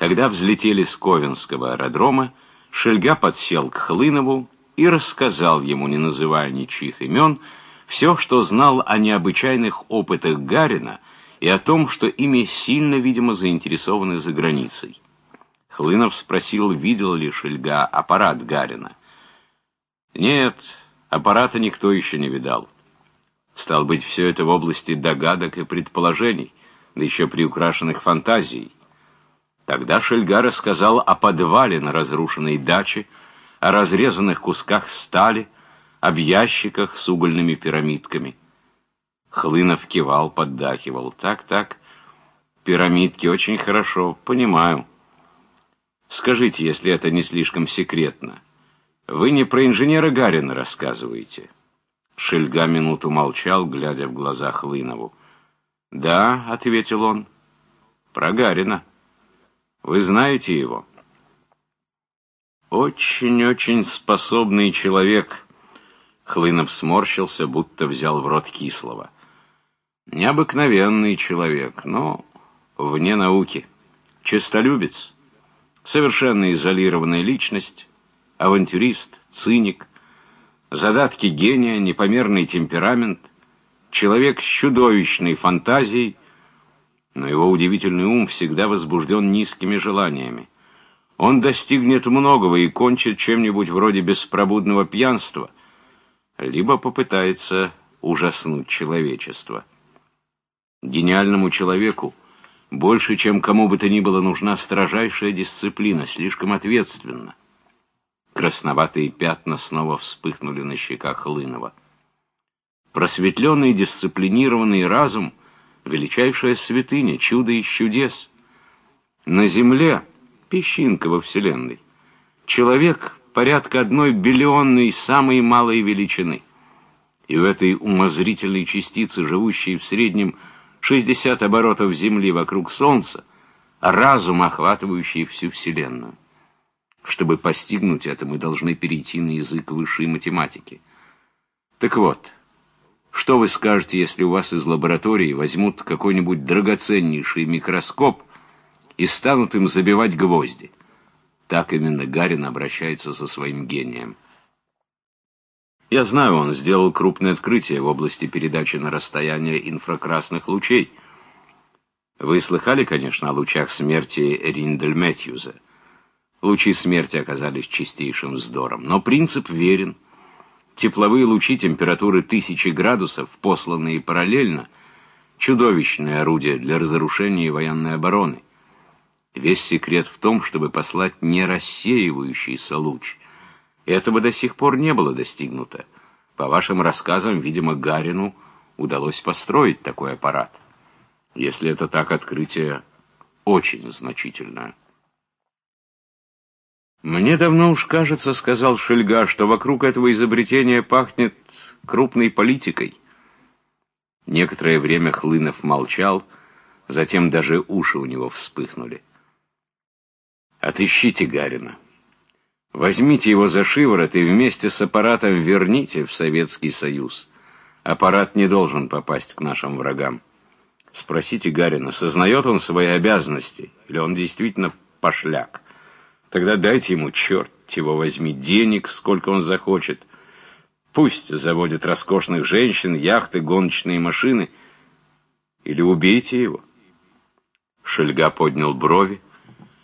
Когда взлетели с Ковенского аэродрома, Шельга подсел к Хлынову и рассказал ему, не называя ничьих имен, все, что знал о необычайных опытах Гарина и о том, что ими сильно, видимо, заинтересованы за границей. Хлынов спросил, видел ли Шельга аппарат Гарина. Нет, аппарата никто еще не видал. Стал быть, все это в области догадок и предположений, да еще приукрашенных фантазией. Тогда Шельга рассказал о подвале на разрушенной даче, о разрезанных кусках стали, об ящиках с угольными пирамидками. Хлынов кивал, поддакивал. Так, так, пирамидки очень хорошо, понимаю. Скажите, если это не слишком секретно, вы не про инженера Гарина рассказываете? Шельга минуту молчал, глядя в глаза Хлынову. «Да», — ответил он, — «про Гарина». Вы знаете его? Очень-очень способный человек. Хлынов сморщился, будто взял в рот кислого. Необыкновенный человек, но вне науки. Честолюбец, совершенно изолированная личность, авантюрист, циник, задатки гения, непомерный темперамент, человек с чудовищной фантазией, но его удивительный ум всегда возбужден низкими желаниями. Он достигнет многого и кончит чем-нибудь вроде беспробудного пьянства, либо попытается ужаснуть человечество. Гениальному человеку больше, чем кому бы то ни было, нужна строжайшая дисциплина, слишком ответственна. Красноватые пятна снова вспыхнули на щеках Лынова. Просветленный дисциплинированный разум — величайшая святыня, чудо из чудес. На земле песчинка во Вселенной. Человек порядка одной биллионной самой малой величины. И у этой умозрительной частицы, живущей в среднем 60 оборотов Земли вокруг Солнца, разум, охватывающий всю Вселенную. Чтобы постигнуть это, мы должны перейти на язык высшей математики. Так вот, что вы скажете, если у вас из лаборатории возьмут какой-нибудь драгоценнейший микроскоп и станут им забивать гвозди? Так именно Гарин обращается со своим гением. Я знаю, он сделал крупное открытие в области передачи на расстояние инфракрасных лучей. Вы слыхали, конечно, о лучах смерти Риндель Мэтьюза. Лучи смерти оказались чистейшим вздором, но принцип верен – Тепловые лучи температуры тысячи градусов, посланные параллельно, чудовищное орудие для разрушения военной обороны. Весь секрет в том, чтобы послать не рассеивающийся луч. Этого до сих пор не было достигнуто. По вашим рассказам, видимо, Гарину удалось построить такой аппарат. Если это так, открытие очень значительное. «Мне давно уж кажется, — сказал Шельга, — что вокруг этого изобретения пахнет крупной политикой». Некоторое время Хлынов молчал, затем даже уши у него вспыхнули. «Отыщите Гарина. Возьмите его за шиворот и вместе с аппаратом верните в Советский Союз. Аппарат не должен попасть к нашим врагам. Спросите Гарина, сознает он свои обязанности, или он действительно пошляк?» Тогда дайте ему, черт его возьми, денег, сколько он захочет. Пусть заводит роскошных женщин, яхты, гоночные машины. Или убейте его. Шельга поднял брови.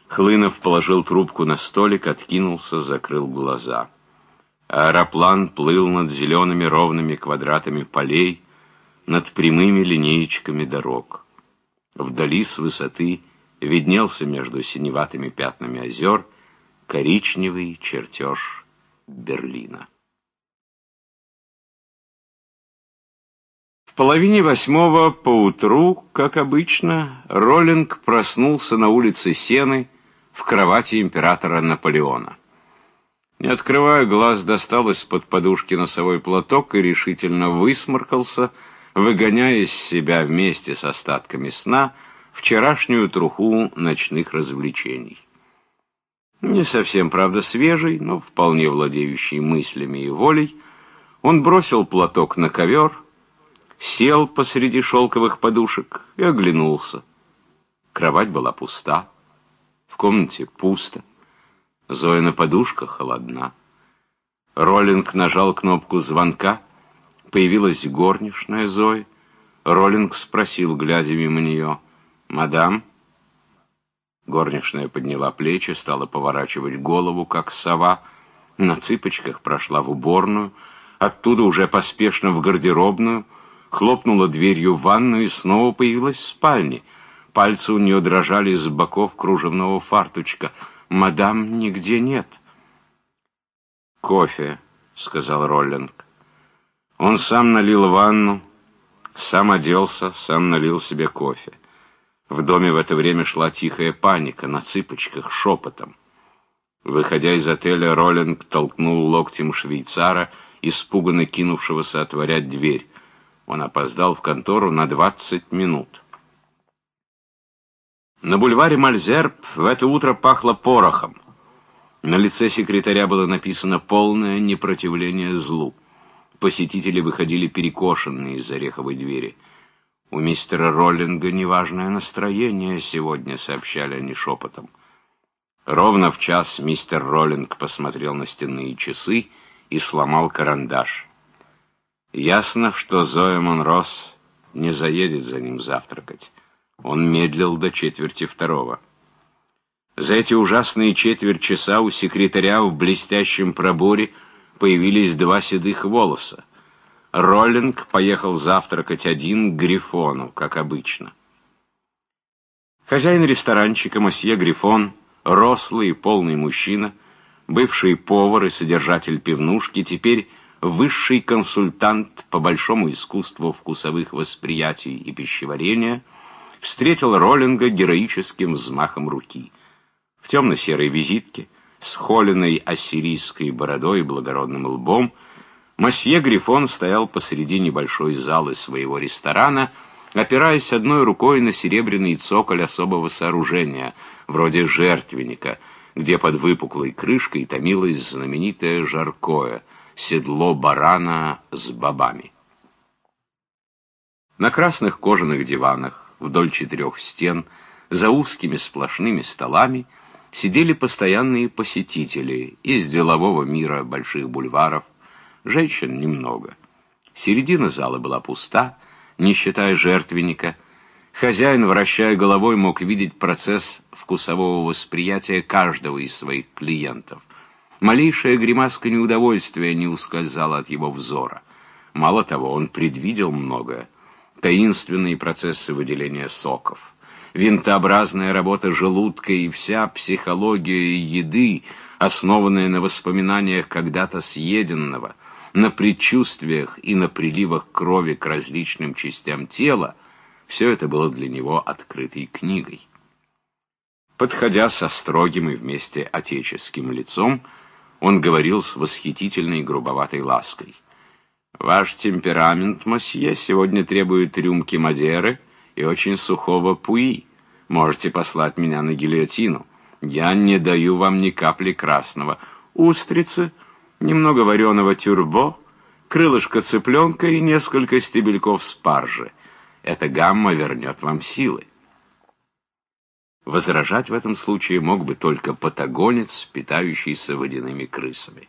Хлынов положил трубку на столик, откинулся, закрыл глаза. Аэроплан плыл над зелеными ровными квадратами полей, над прямыми линеечками дорог. Вдали с высоты виднелся между синеватыми пятнами озер — коричневый чертеж Берлина. В половине восьмого поутру, как обычно, Роллинг проснулся на улице Сены в кровати императора Наполеона. Не открывая глаз, достал из-под подушки носовой платок и решительно высморкался, выгоняя из себя вместе с остатками сна вчерашнюю труху ночных развлечений. Не совсем, правда, свежий, но вполне владеющий мыслями и волей, он бросил платок на ковер, сел посреди шелковых подушек и оглянулся. Кровать была пуста. В комнате пусто. Зоя на подушках холодна. Роллинг нажал кнопку звонка. Появилась горничная Зои. Роллинг спросил, глядя мимо нее, «Мадам?» Горничная подняла плечи, стала поворачивать голову, как сова, на цыпочках прошла в уборную, оттуда уже поспешно в гардеробную, хлопнула дверью в ванную и снова появилась в спальне. Пальцы у нее дрожали с боков кружевного фарточка. «Мадам, нигде нет». «Кофе», — сказал Роллинг. Он сам налил ванну, сам оделся, сам налил себе кофе. В доме в это время шла тихая паника, на цыпочках, шепотом. Выходя из отеля, Роллинг толкнул локтем швейцара, испуганно кинувшегося отворять дверь. Он опоздал в контору на 20 минут. На бульваре Мальзерб в это утро пахло порохом. На лице секретаря было написано «полное непротивление злу». Посетители выходили перекошенные из ореховой двери. «У мистера Роллинга неважное настроение сегодня», — сообщали они шепотом. Ровно в час мистер Роллинг посмотрел на стенные часы и сломал карандаш. Ясно, что Зоя Монрос не заедет за ним завтракать. Он медлил до четверти второго. За эти ужасные четверть часа у секретаря в блестящем проборе появились два седых волоса. Роллинг поехал завтракать один к Грифону, как обычно. Хозяин ресторанчика, мосье Грифон, рослый и полный мужчина, бывший повар и содержатель пивнушки, теперь высший консультант по большому искусству вкусовых восприятий и пищеварения, встретил Роллинга героическим взмахом руки. В темно-серой визитке, с холеной ассирийской бородой и благородным лбом, Мосье Грифон стоял посреди небольшой залы своего ресторана, опираясь одной рукой на серебряный цоколь особого сооружения, вроде жертвенника, где под выпуклой крышкой томилось знаменитое жаркое — седло барана с бобами. На красных кожаных диванах, вдоль четырех стен, за узкими сплошными столами сидели постоянные посетители из делового мира больших бульваров, Женщин немного. Середина зала была пуста, не считая жертвенника. Хозяин, вращая головой, мог видеть процесс вкусового восприятия каждого из своих клиентов. Малейшая гримаска неудовольствия не ускользала от его взора. Мало того, он предвидел многое. Таинственные процессы выделения соков, винтообразная работа желудка и вся психология еды, основанная на воспоминаниях когда-то съеденного – на предчувствиях и на приливах крови к различным частям тела, все это было для него открытой книгой. Подходя со строгим и вместе отеческим лицом, он говорил с восхитительной грубоватой лаской. «Ваш темперамент, мосье, сегодня требует рюмки Мадеры и очень сухого пуи. Можете послать меня на гильотину. Я не даю вам ни капли красного. Устрицы — немного вареного тюрбо, крылышко цыпленка и несколько стебельков спаржи. Эта гамма вернет вам силы. Возражать в этом случае мог бы только патагонец, питающийся водяными крысами.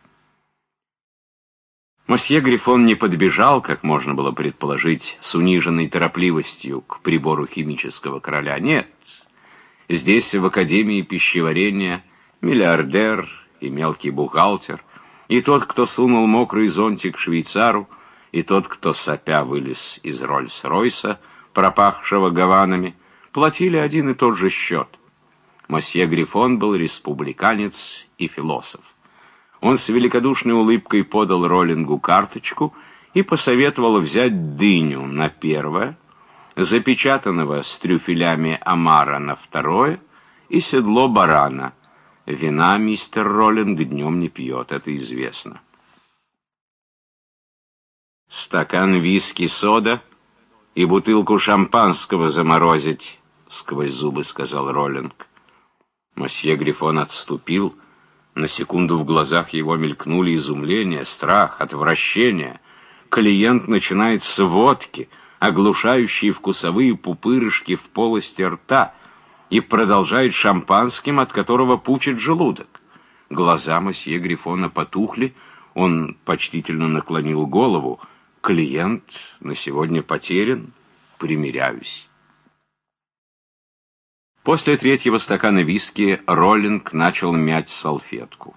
Мосье Грифон не подбежал, как можно было предположить, с униженной торопливостью к прибору химического короля. Нет, здесь, в Академии пищеварения, миллиардер и мелкий бухгалтер и тот, кто сунул мокрый зонтик швейцару, и тот, кто сопя вылез из Рольс-Ройса, пропахшего гаванами, платили один и тот же счет. Мосье Грифон был республиканец и философ. Он с великодушной улыбкой подал Роллингу карточку и посоветовал взять дыню на первое, запечатанного с трюфелями омара на второе и седло барана Вина мистер Роллинг днем не пьет, это известно. Стакан виски сода и бутылку шампанского заморозить, сквозь зубы сказал Роллинг. Мосье Грифон отступил. На секунду в глазах его мелькнули изумление, страх, отвращение. Клиент начинает с водки, оглушающие вкусовые пупырышки в полости рта — и продолжает шампанским, от которого пучит желудок. Глаза мосье Грифона потухли, он почтительно наклонил голову. «Клиент на сегодня потерян, примиряюсь». После третьего стакана виски Роллинг начал мять салфетку.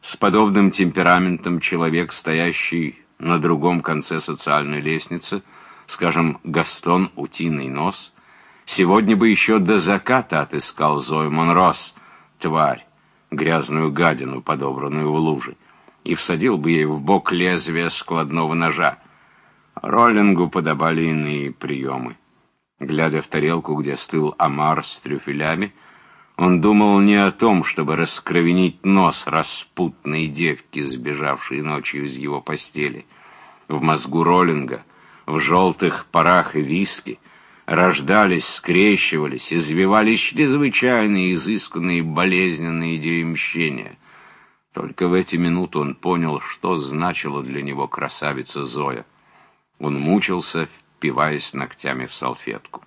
С подобным темпераментом человек, стоящий на другом конце социальной лестницы, скажем, Гастон Утиный Нос, сегодня бы еще до заката отыскал Зою Монрос, тварь, грязную гадину, подобранную в луже, и всадил бы ей в бок лезвие складного ножа. Роллингу подобали иные приемы. Глядя в тарелку, где стыл омар с трюфелями, он думал не о том, чтобы раскровенить нос распутной девки, сбежавшей ночью из его постели. В мозгу Роллинга, в желтых парах и виски, рождались, скрещивались, извивались чрезвычайно изысканные болезненные идеи мщения. Только в эти минуты он понял, что значила для него красавица Зоя. Он мучился, впиваясь ногтями в салфетку.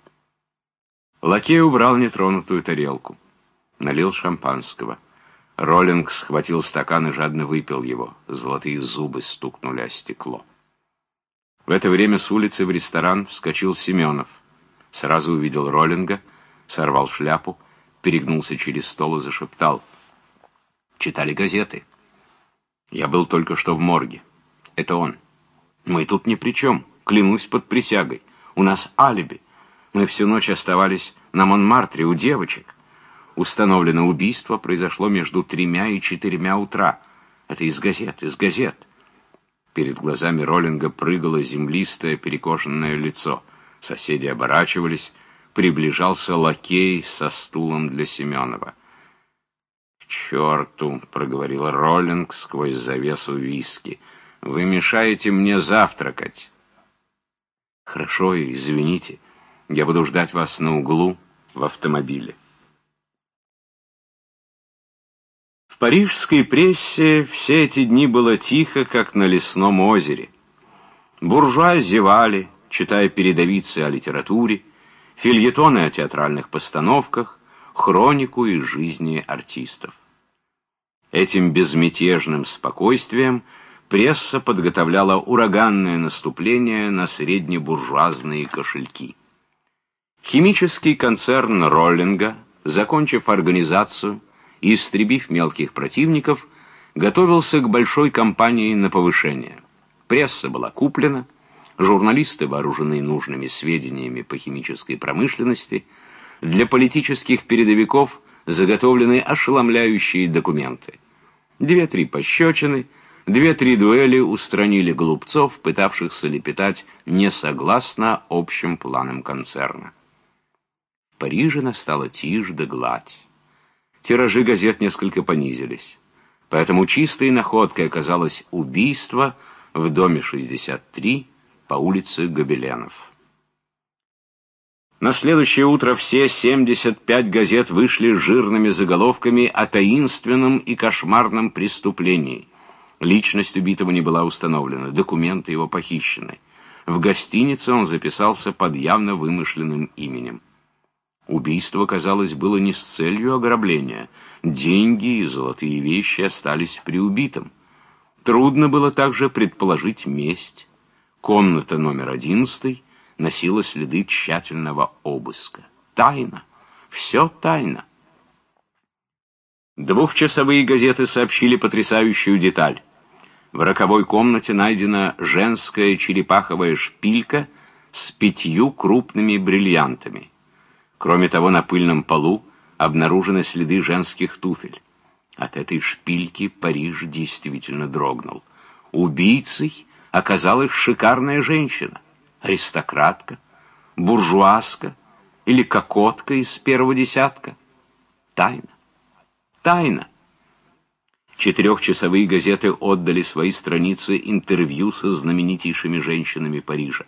Лакей убрал нетронутую тарелку налил шампанского. Роллинг схватил стакан и жадно выпил его. Золотые зубы стукнули о стекло. В это время с улицы в ресторан вскочил Семенов. Сразу увидел Роллинга, сорвал шляпу, перегнулся через стол и зашептал. Читали газеты. Я был только что в морге. Это он. Мы тут ни при чем. Клянусь под присягой. У нас алиби. Мы всю ночь оставались на Монмартре у девочек. Установлено убийство произошло между тремя и четырьмя утра. Это из газет, из газет. Перед глазами Роллинга прыгало землистое перекошенное лицо. Соседи оборачивались. Приближался лакей со стулом для Семенова. «К черту!» — проговорил Роллинг сквозь завесу виски. «Вы мешаете мне завтракать». «Хорошо, извините. Я буду ждать вас на углу в автомобиле». В парижской прессе все эти дни было тихо, как на лесном озере. Буржуа зевали, читая передовицы о литературе, фильетоны о театральных постановках, хронику из жизни артистов. Этим безмятежным спокойствием пресса подготовляла ураганное наступление на среднебуржуазные кошельки. Химический концерн Роллинга, закончив организацию, и, истребив мелких противников, готовился к большой кампании на повышение. Пресса была куплена, журналисты вооружены нужными сведениями по химической промышленности, для политических передовиков заготовлены ошеломляющие документы. Две-три пощечины, две-три дуэли устранили голубцов, пытавшихся лепетать не согласно общим планам концерна. В Париже настала тишь да гладь тиражи газет несколько понизились. Поэтому чистой находкой оказалось убийство в доме 63 по улице Гобеленов. На следующее утро все 75 газет вышли жирными заголовками о таинственном и кошмарном преступлении. Личность убитого не была установлена, документы его похищены. В гостинице он записался под явно вымышленным именем. Убийство, казалось, было не с целью ограбления. Деньги и золотые вещи остались при убитом. Трудно было также предположить месть. Комната номер одиннадцатый носила следы тщательного обыска. Тайна. Все тайна. Двухчасовые газеты сообщили потрясающую деталь. В роковой комнате найдена женская черепаховая шпилька с пятью крупными бриллиантами. Кроме того, на пыльном полу обнаружены следы женских туфель. От этой шпильки Париж действительно дрогнул. Убийцей оказалась шикарная женщина, аристократка, буржуазка или кокотка из первого десятка. Тайна. Тайна. Четырехчасовые газеты отдали свои страницы интервью со знаменитейшими женщинами Парижа.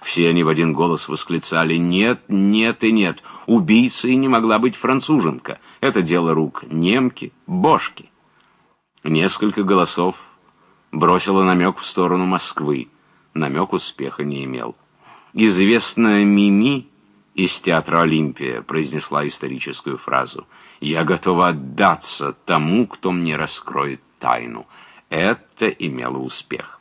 Все они в один голос восклицали «Нет, нет и нет! Убийцей не могла быть француженка! Это дело рук немки, бошки!» Несколько голосов бросило намек в сторону Москвы. Намек успеха не имел. Известная Мими из театра «Олимпия» произнесла историческую фразу «Я готова отдаться тому, кто мне раскроет тайну». Это имело успех.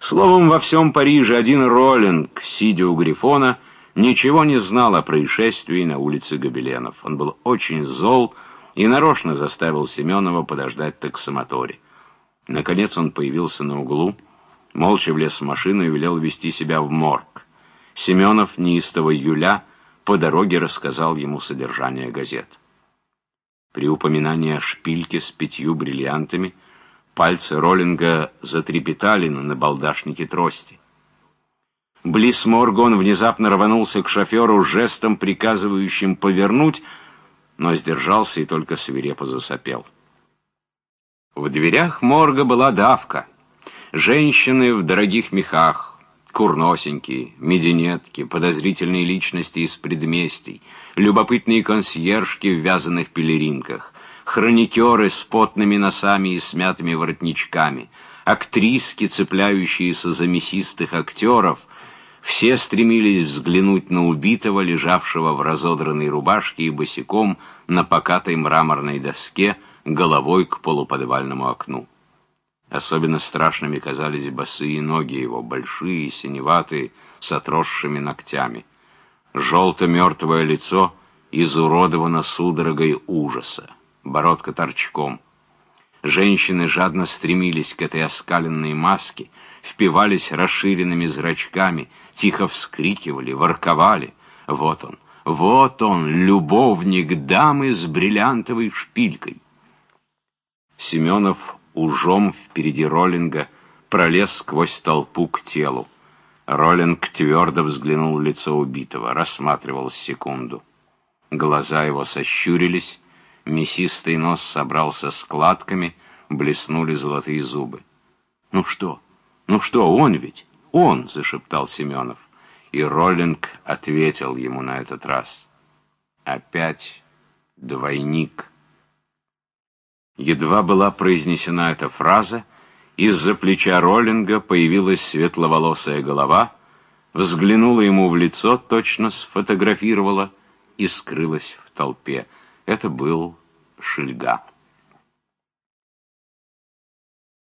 Словом, во всем Париже один Роллинг, сидя у Грифона, ничего не знал о происшествии на улице Гобеленов. Он был очень зол и нарочно заставил Семенова подождать таксомоторе. Наконец он появился на углу, молча влез в машину и велел вести себя в морг. Семенов, неистово Юля, по дороге рассказал ему содержание газет. При упоминании о шпильке с пятью бриллиантами пальцы Роллинга затрепетали на набалдашнике трости. Близ морга он внезапно рванулся к шоферу жестом, приказывающим повернуть, но сдержался и только свирепо засопел. В дверях морга была давка. Женщины в дорогих мехах, курносенькие, мединетки, подозрительные личности из предместий, любопытные консьержки в вязаных пелеринках, хроникеры с потными носами и смятыми воротничками, актриски, цепляющиеся за мясистых актеров, все стремились взглянуть на убитого, лежавшего в разодранной рубашке и босиком на покатой мраморной доске, головой к полуподвальному окну. Особенно страшными казались босые ноги его, большие, синеватые, с отросшими ногтями. Желто-мертвое лицо изуродовано судорогой ужаса, бородка торчком. Женщины жадно стремились к этой оскаленной маске, впивались расширенными зрачками, тихо вскрикивали, ворковали. Вот он, вот он, любовник дамы с бриллиантовой шпилькой. Семенов ужом впереди Роллинга пролез сквозь толпу к телу. Роллинг твердо взглянул в лицо убитого, рассматривал секунду. Глаза его сощурились, мясистый нос собрался складками, блеснули золотые зубы. «Ну что? Ну что, он ведь? Он!» — зашептал Семенов. И Роллинг ответил ему на этот раз. «Опять двойник». Едва была произнесена эта фраза, из-за плеча Роллинга появилась светловолосая голова, взглянула ему в лицо, точно сфотографировала и скрылась в толпе. Это был Шельга.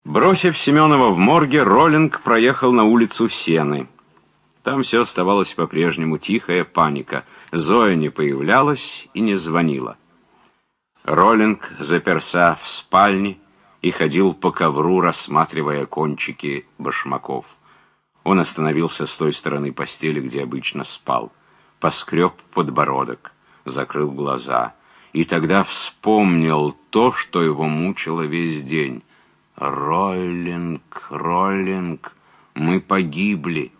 Бросив Семенова в морге, Роллинг проехал на улицу Сены. Там все оставалось по-прежнему тихая паника. Зоя не появлялась и не звонила. Роллинг заперся в спальне и ходил по ковру, рассматривая кончики башмаков. Он остановился с той стороны постели, где обычно спал. Поскреб подбородок, закрыл глаза. И тогда вспомнил то, что его мучило весь день. «Роллинг, Роллинг, мы погибли!»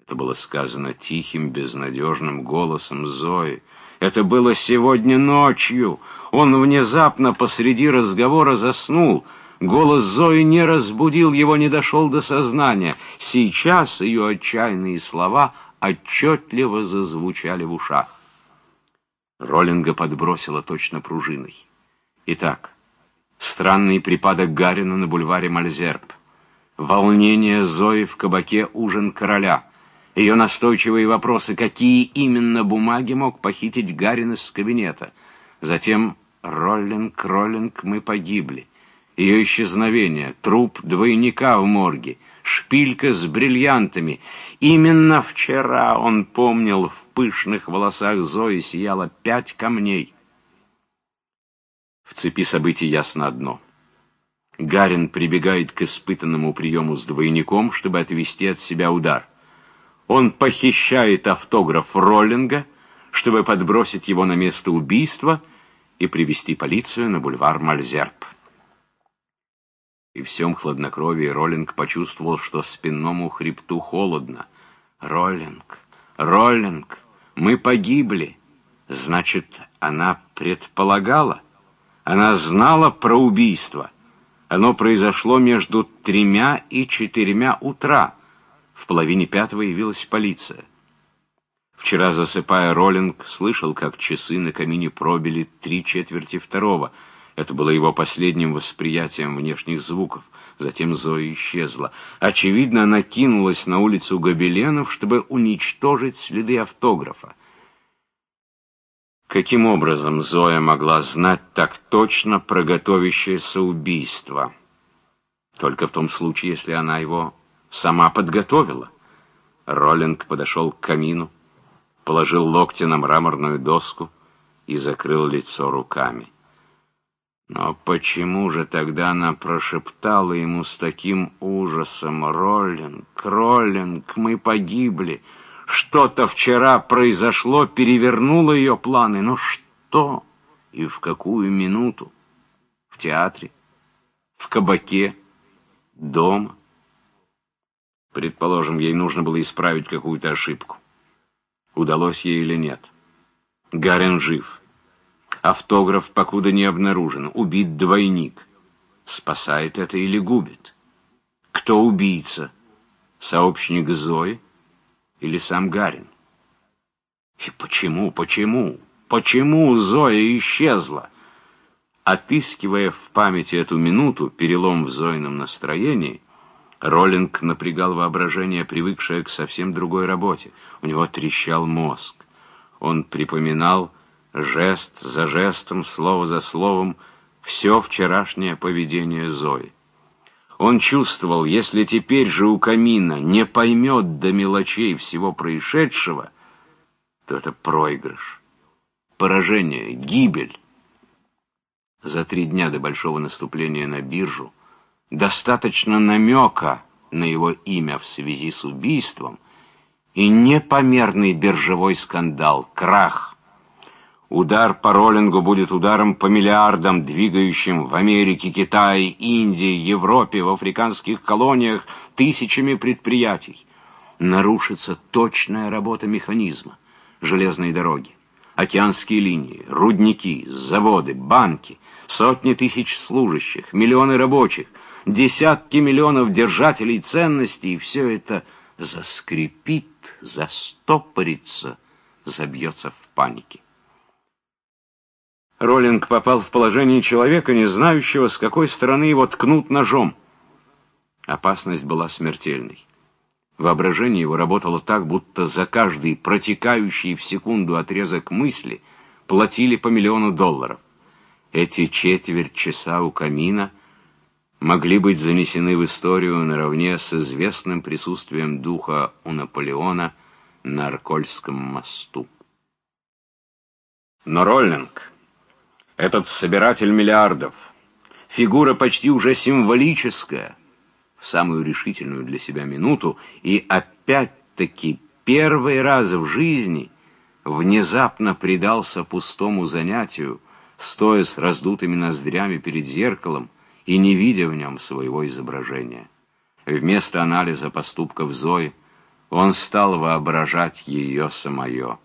Это было сказано тихим, безнадежным голосом Зои. Это было сегодня ночью. Он внезапно посреди разговора заснул. Голос Зои не разбудил его, не дошел до сознания. Сейчас ее отчаянные слова отчетливо зазвучали в ушах. Роллинга подбросила точно пружиной. Итак, странный припадок Гарина на бульваре Мальзерб. Волнение Зои в кабаке «Ужин короля». Ее настойчивые вопросы, какие именно бумаги мог похитить Гарин из кабинета. Затем «Роллинг, Роллинг, мы погибли». Ее исчезновение, труп двойника в морге, шпилька с бриллиантами. Именно вчера он помнил, в пышных волосах Зои сияло пять камней. В цепи событий ясно одно. Гарин прибегает к испытанному приему с двойником, чтобы отвести от себя удар. Он похищает автограф Роллинга, чтобы подбросить его на место убийства и привести полицию на бульвар Мальзерб. И в всем хладнокровии Роллинг почувствовал, что спинному хребту холодно. «Роллинг, Роллинг, мы погибли!» Значит, она предполагала? Она знала про убийство. Оно произошло между тремя и четырьмя утра. В половине пятого явилась полиция. Вчера, засыпая, Роллинг слышал, как часы на камине пробили три четверти второго. Это было его последним восприятием внешних звуков. Затем Зоя исчезла. Очевидно, она кинулась на улицу Гобеленов, чтобы уничтожить следы автографа. Каким образом Зоя могла знать так точно про готовящееся убийство? Только в том случае, если она его сама подготовила. Роллинг подошел к камину, положил локти на мраморную доску и закрыл лицо руками. Но почему же тогда она прошептала ему с таким ужасом «Роллинг, Роллинг, мы погибли!» Что-то вчера произошло, перевернуло ее планы. Но что и в какую минуту? В театре? В кабаке? Дома? Предположим, ей нужно было исправить какую-то ошибку. Удалось ей или нет? Гарен жив. Автограф покуда не обнаружен. Убит двойник. Спасает это или губит? Кто убийца? Сообщник Зои? или сам Гарин. И почему, почему, почему Зоя исчезла? Отыскивая в памяти эту минуту, перелом в Зоином настроении, Роллинг напрягал воображение, привыкшее к совсем другой работе. У него трещал мозг. Он припоминал жест за жестом, слово за словом, все вчерашнее поведение Зои. Он чувствовал, если теперь же у камина не поймет до мелочей всего происшедшего, то это проигрыш, поражение, гибель. За три дня до большого наступления на биржу достаточно намека на его имя в связи с убийством и непомерный биржевой скандал, крах – Удар по роллингу будет ударом по миллиардам, двигающим в Америке, Китае, Индии, Европе, в африканских колониях тысячами предприятий. Нарушится точная работа механизма, железные дороги, океанские линии, рудники, заводы, банки, сотни тысяч служащих, миллионы рабочих, десятки миллионов держателей ценностей, и все это заскрипит, застопорится, забьется в панике. Роллинг попал в положение человека, не знающего, с какой стороны его ткнут ножом. Опасность была смертельной. Воображение его работало так, будто за каждый протекающий в секунду отрезок мысли платили по миллиону долларов. Эти четверть часа у камина могли быть занесены в историю наравне с известным присутствием духа у Наполеона на Аркольском мосту. Но Роллинг этот собиратель миллиардов, фигура почти уже символическая, в самую решительную для себя минуту, и опять-таки первый раз в жизни внезапно предался пустому занятию, стоя с раздутыми ноздрями перед зеркалом и не видя в нем своего изображения. Вместо анализа поступков Зои он стал воображать ее самое.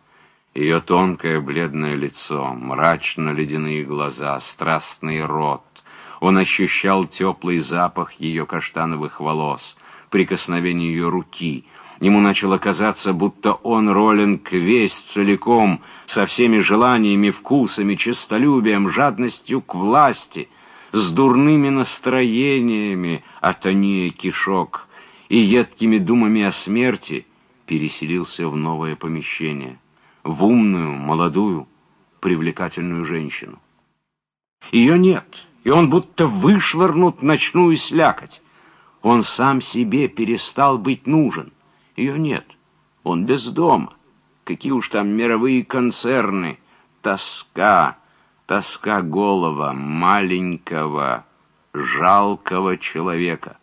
Ее тонкое бледное лицо, мрачно-ледяные глаза, страстный рот. Он ощущал теплый запах ее каштановых волос, прикосновение ее руки. Ему начало казаться, будто он, Роллинг, весь целиком, со всеми желаниями, вкусами, честолюбием, жадностью к власти, с дурными настроениями от кишок и едкими думами о смерти, переселился в новое помещение в умную, молодую, привлекательную женщину. Ее нет, и он будто вышвырнут ночную слякоть. Он сам себе перестал быть нужен. Ее нет, он без дома. Какие уж там мировые концерны. Тоска, тоска голова маленького, жалкого человека —